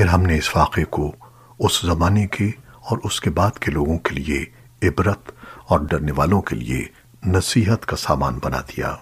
پھر ہم نے اس واقعے کو اس زمانے کے اور اس کے بعد کے لوگوں کے لیے عبرت اور ڈرنے والوں کے لیے نصیحت کا سامان بنا دیا۔